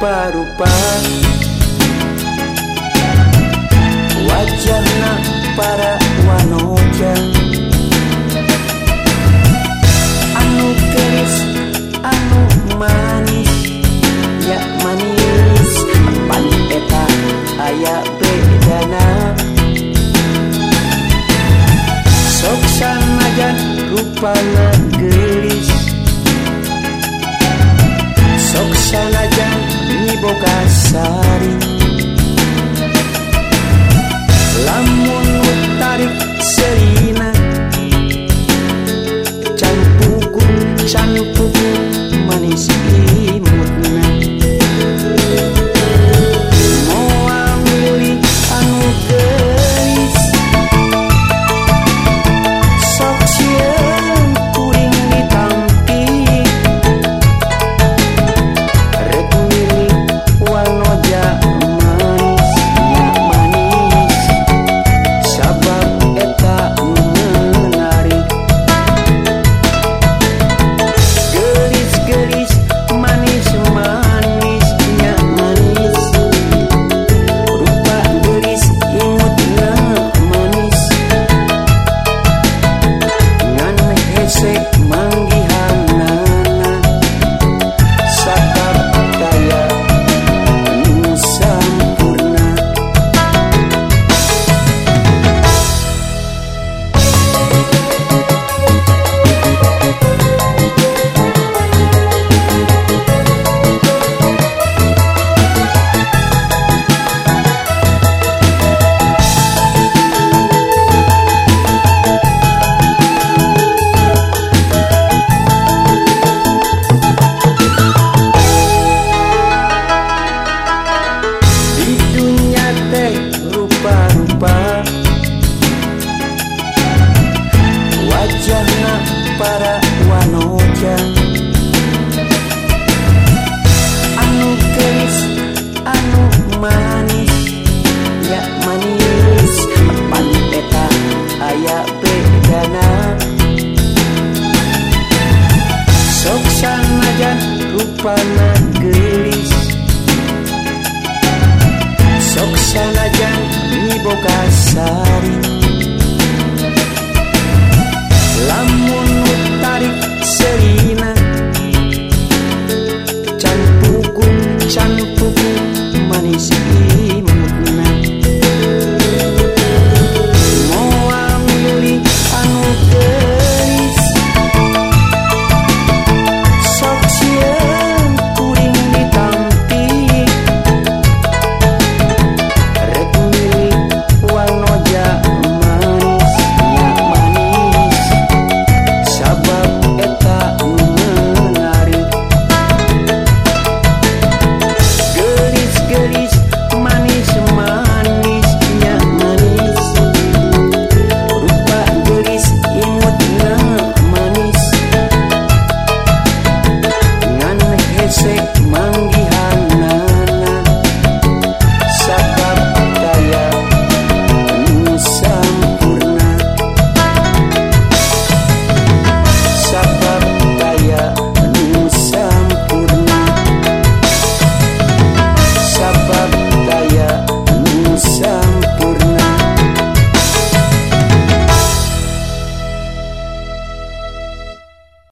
rupa-rupa. Wajahnya para wanita. Anu keris, anu manis Ya manis, pan eta ayak bedana Sok sanajan rupa gelis. boca sari mana? Sok sanajan rupana gelis Sok sanajan miboga sari